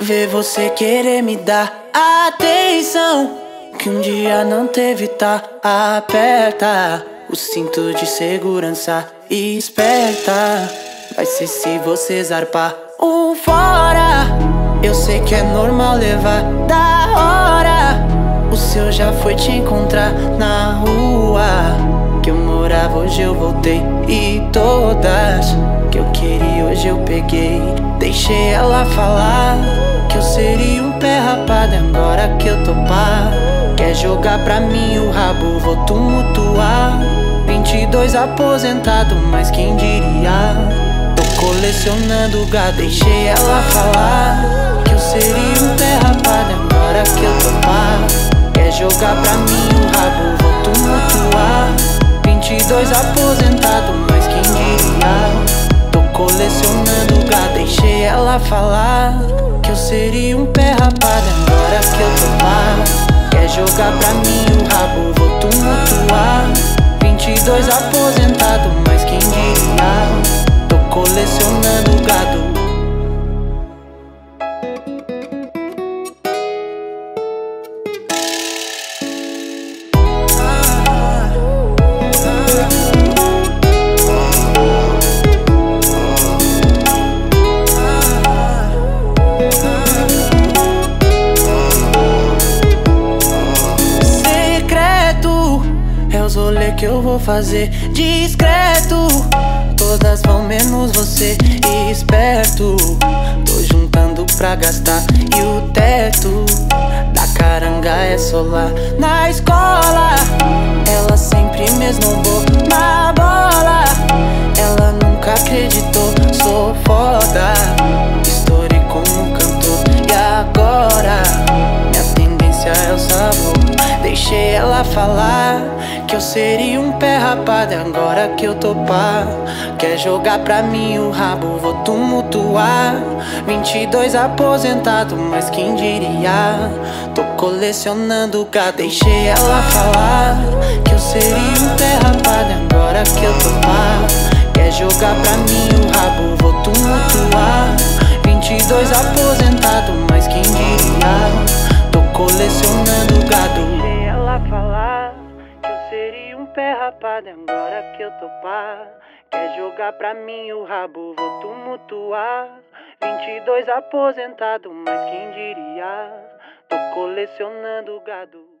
ver você querer me dar atenção que um dia não teve, tá? Aperta o cinto de segurança e esperta. Vai ser se você zarpar um fora. Eu sei que é normal levar da hora. O seu já foi te encontrar na rua. Que eu morava, hoje eu voltei. E todas que eu queria, hoje eu peguei. Deixei ela falar que eu seria um pé rapado. Agora que eu topar, quer jogar pra mim o rabo, vou tumultuar. 22 aposentado, mas quem diria? Tô colecionando gado, deixei ela falar que eu seria um pé rapado. Agora que eu topar, quer jogar pra mim o rabo, vou tumultuar. 22 aposentado, colecionando gado, deixei ela falar que eu seria um pé rapado. Agora que eu topar, quer jogar pra mim o rabo, vou tumultuar. 22 aposentado, mas quem diria? Tô colecionando gado. Que eu vou fazer discreto. Todas vão menos você e esperto. Tô juntando pra gastar e o teto da caranga é solar. Na escola, ela sempre mesmo boa na bola. Ela nunca acreditou, sou foda. Estourei como cantor e agora minha tendência é o sabor. Deixei ela falar que eu seria um pé rapado. E agora que eu topar, quer jogar pra mim o rabo, vou tumultuar. 22 aposentado, mas quem diria? Tô colecionando gado. Deixei ela falar que eu seria um pé rapado. E agora que eu topar, quer jogar pra mim o rabo, vou tumultuar. 22 aposentado, mas quem diria? Tô colecionando gado. E agora que eu topar, quer jogar pra mim o rabo, vou tumultuar. 22 aposentado, mas quem diria? Tô colecionando gado.